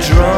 Drunk.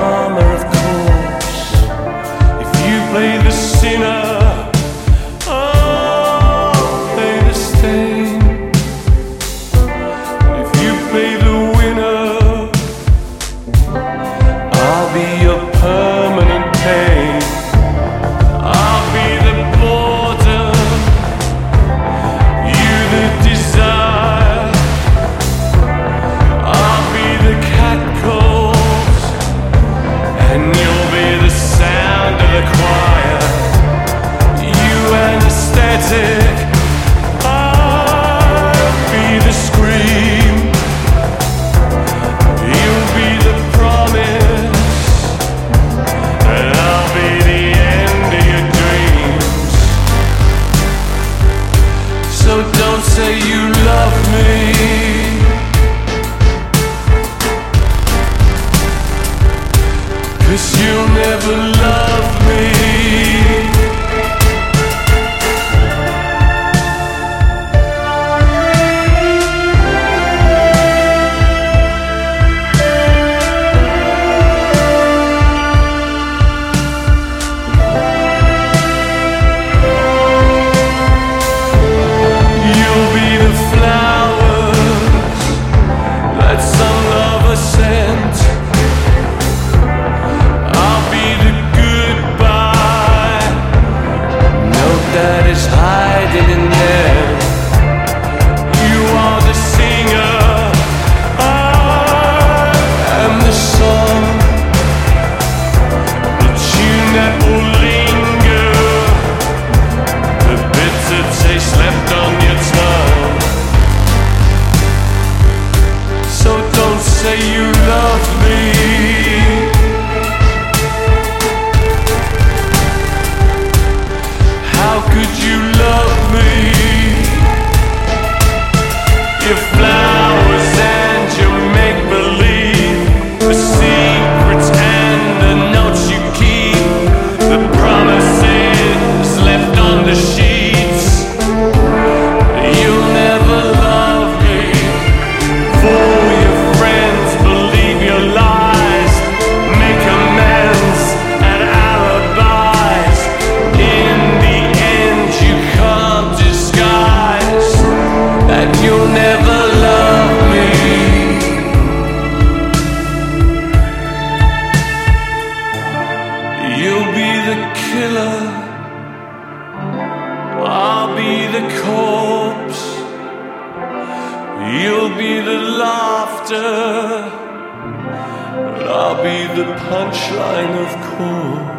the corpse, you'll be the laughter, and I'll be the punchline, of course.